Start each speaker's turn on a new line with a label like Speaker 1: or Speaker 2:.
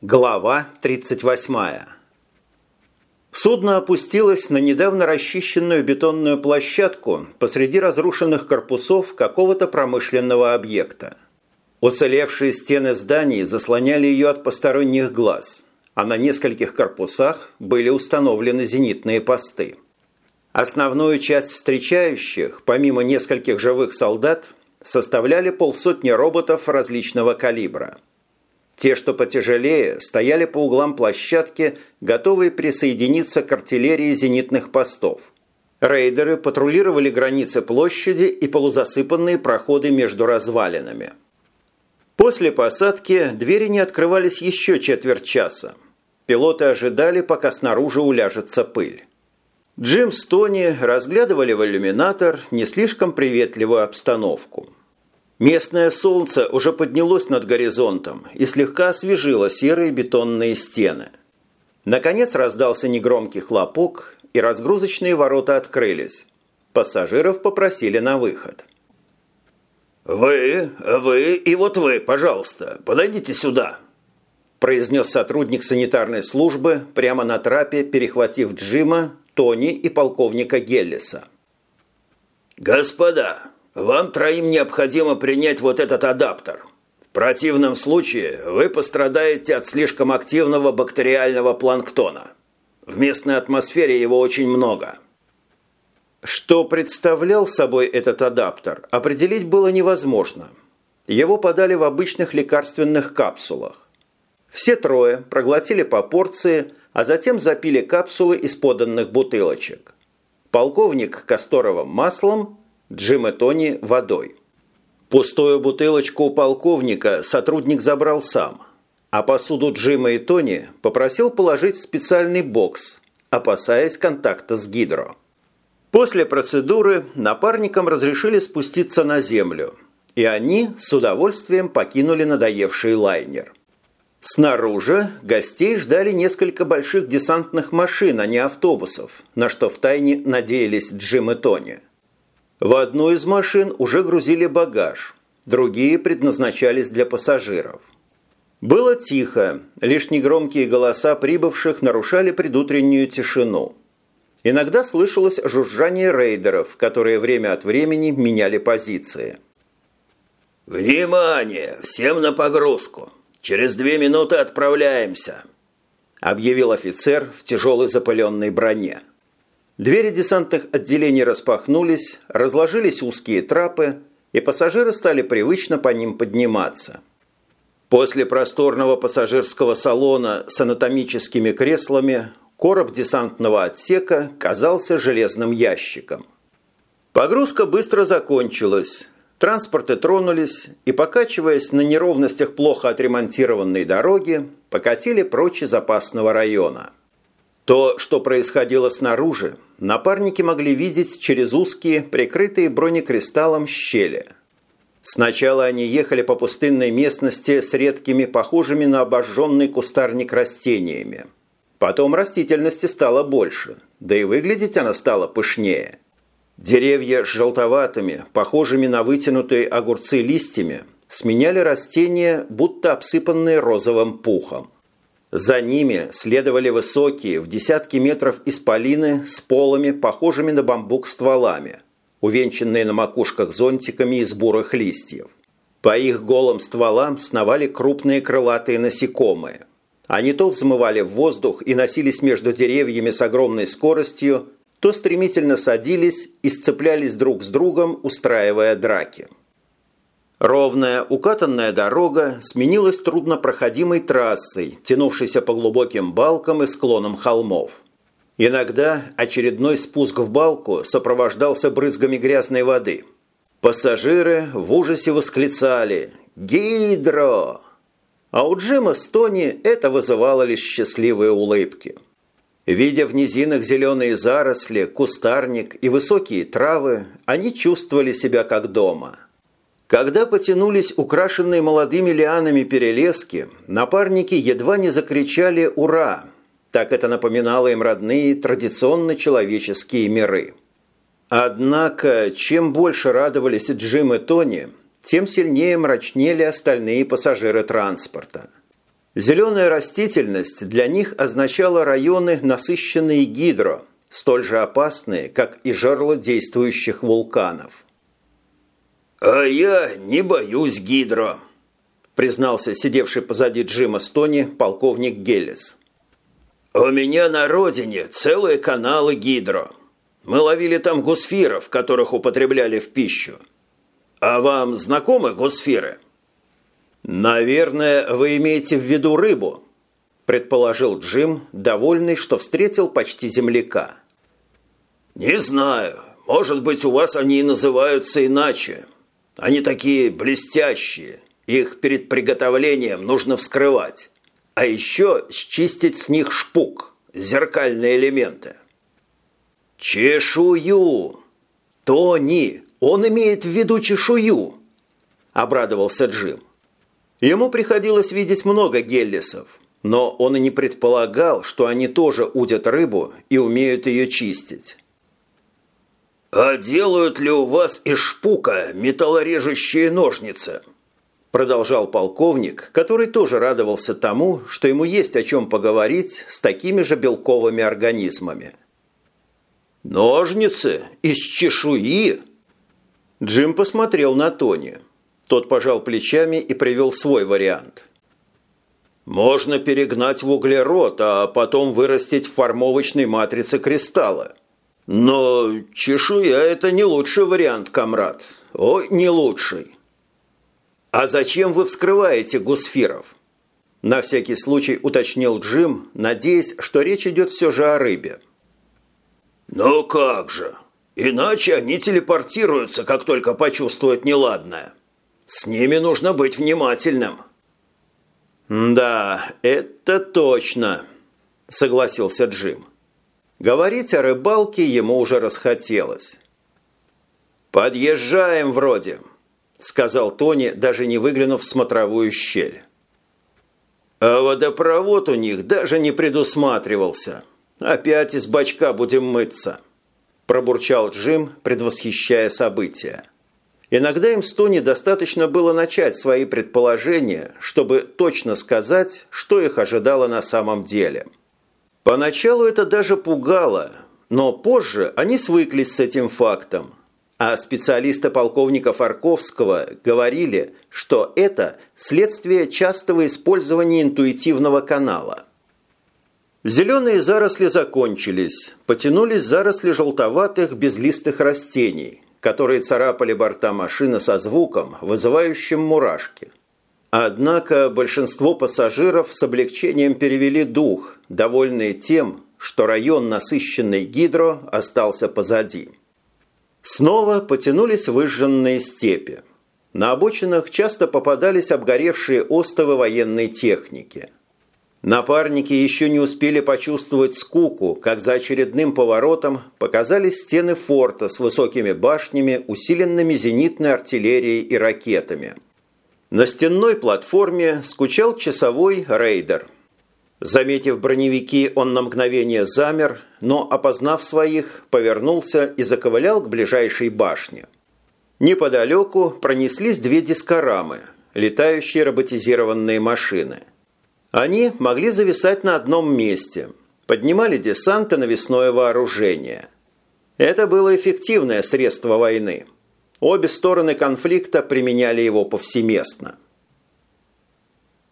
Speaker 1: Глава 38. Судно опустилось на недавно расчищенную бетонную площадку посреди разрушенных корпусов какого-то промышленного объекта. Уцелевшие стены зданий заслоняли ее от посторонних глаз, а на нескольких корпусах были установлены зенитные посты. Основную часть встречающих, помимо нескольких живых солдат, составляли полсотни роботов различного калибра – те, что потяжелее, стояли по углам площадки, готовые присоединиться к артиллерии зенитных постов. Рейдеры патрулировали границы площади и полузасыпанные проходы между развалинами. После посадки двери не открывались еще четверть часа. Пилоты ожидали, пока снаружи уляжется пыль. Джим с Тони разглядывали в иллюминатор не слишком приветливую обстановку – Местное солнце уже поднялось над горизонтом и слегка освежило серые бетонные стены. Наконец раздался негромкий хлопок, и разгрузочные ворота открылись. Пассажиров попросили на выход.
Speaker 2: «Вы, вы и вот вы, пожалуйста, подойдите сюда», произнес сотрудник санитарной службы прямо на трапе, перехватив Джима, Тони и полковника Геллиса. «Господа, вам троим необходимо принять вот этот адаптер. В противном случае вы пострадаете от слишком активного бактериального планктона. В местной атмосфере его очень много.
Speaker 1: Что представлял собой этот адаптер, определить было невозможно. Его подали в обычных лекарственных капсулах. Все трое проглотили по порции, а затем запили капсулы из поданных бутылочек. Полковник Касторовым маслом, Джим и Тони водой. Пустую бутылочку у полковника сотрудник забрал сам, а посуду Джима и Тони попросил положить в специальный бокс, опасаясь контакта с гидро. После процедуры напарникам разрешили спуститься на землю, и они с удовольствием покинули надоевший лайнер. Снаружи гостей ждали несколько больших десантных машин, а не автобусов, на что втайне надеялись Джим и Тони – в одну из машин уже грузили багаж, другие предназначались для пассажиров. Было тихо, лишь негромкие голоса прибывших нарушали предутреннюю тишину. Иногда слышалось жужжание рейдеров, которые время от времени меняли позиции.
Speaker 2: «Внимание! Всем на погрузку! Через две минуты отправляемся!» объявил офицер в тяжелой запыленной броне.
Speaker 1: Двери десантных отделений распахнулись, разложились узкие трапы, и пассажиры стали привычно по ним подниматься. После просторного пассажирского салона с анатомическими креслами короб десантного отсека казался железным ящиком. Погрузка быстро закончилась, транспорты тронулись и, покачиваясь на неровностях плохо отремонтированной дороги, покатили прочь из опасного района – то, что происходило снаружи, напарники могли видеть через узкие, прикрытые бронекристаллом щели. Сначала они ехали по пустынной местности с редкими, похожими на обожженный кустарник растениями. Потом растительности стало больше, да и выглядеть она стала пышнее. Деревья с желтоватыми, похожими на вытянутые огурцы листьями, сменяли растения, будто обсыпанные розовым пухом. За ними следовали высокие, в десятки метров исполины с полами, похожими на бамбук стволами, увенчанные на макушках зонтиками из бурых листьев. По их голым стволам сновали крупные крылатые насекомые. Они то взмывали в воздух и носились между деревьями с огромной скоростью, то стремительно садились и сцеплялись друг с другом, устраивая драки. Ровная укатанная дорога сменилась труднопроходимой трассой, тянувшейся по глубоким балкам и склонам холмов. Иногда очередной спуск в балку сопровождался брызгами грязной воды. Пассажиры в ужасе восклицали «Гидро!», а у Джима с Тони это вызывало лишь счастливые улыбки. Видя в низинах зеленые заросли, кустарник и высокие травы, они чувствовали себя как дома – когда потянулись украшенные молодыми лианами перелески, напарники едва не закричали «Ура!». Так это напоминало им родные традиционно человеческие миры. Однако, чем больше радовались Джим и Тони, тем сильнее мрачнели остальные пассажиры транспорта. Зеленая растительность для них означала районы, насыщенные гидро, столь же опасные, как и жерла действующих вулканов.
Speaker 2: «А я не боюсь гидро», – признался сидевший позади Джима Стони полковник Геллис. «У меня на родине целые каналы гидро. Мы ловили там гусфиров, которых употребляли в пищу. А вам знакомы гусфиры?»
Speaker 1: «Наверное, вы имеете в виду рыбу», – предположил Джим, довольный, что встретил почти земляка.
Speaker 2: «Не знаю. Может быть, у вас они и называются иначе. Они такие блестящие. Их перед приготовлением нужно вскрывать. А еще счистить с них шпук, зеркальные элементы».
Speaker 1: «Чешую! Тони, он имеет в виду чешую!» – обрадовался Джим. Ему приходилось видеть много геллисов, но он и не предполагал, что они тоже удят рыбу и умеют ее чистить.
Speaker 2: «А делают ли у вас из шпука металлорежущие ножницы?» Продолжал полковник, который тоже радовался тому, что ему есть о чем поговорить с такими же белковыми организмами. «Ножницы? Из чешуи?»
Speaker 1: Джим посмотрел на Тони. Тот пожал плечами и привел свой вариант.
Speaker 2: «Можно перегнать в углерод, а потом вырастить в формовочной матрице кристалла. Но чешуя – это не лучший вариант, комрад. О, не лучший».
Speaker 1: «А зачем вы вскрываете гусфиров?» На всякий случай уточнил Джим, надеясь, что речь идет все же о рыбе.
Speaker 2: «Ну как же! Иначе они телепортируются, как только почувствуют неладное. С ними нужно быть внимательным».
Speaker 1: «Да, это точно», – согласился Джим. Говорить о рыбалке ему уже расхотелось. «Подъезжаем вроде», – сказал Тони, даже не выглянув в смотровую щель.
Speaker 2: «А водопровод у них даже не предусматривался. Опять из бачка будем мыться», – пробурчал Джим, предвосхищая события.
Speaker 1: Иногда им с Тони достаточно было начать свои предположения, чтобы точно сказать, что их ожидало на самом деле – Поначалу это даже пугало, но позже они свыклись с этим фактом. А специалисты полковника Фарковского говорили, что это следствие частого использования интуитивного канала. Зеленые заросли закончились, потянулись заросли желтоватых безлистых растений, которые царапали борта машины со звуком, вызывающим мурашки. Однако большинство пассажиров с облегчением перевели дух, довольные тем, что район, насыщенный гидро, остался позади. Снова потянулись выжженные степи. На обочинах часто попадались обгоревшие остовы военной техники. Напарники еще не успели почувствовать скуку, как за очередным поворотом показались стены форта с высокими башнями, усиленными зенитной артиллерией и ракетами – на стенной платформе скучал часовой рейдер. Заметив броневики, он на мгновение замер, но, опознав своих, повернулся и заковылял к ближайшей башне. Неподалеку пронеслись две дискорамы, летающие роботизированные машины. Они могли зависать на одном месте, поднимали десант и навесное вооружение. Это было эффективное средство войны – Обе стороны конфликта применяли его повсеместно –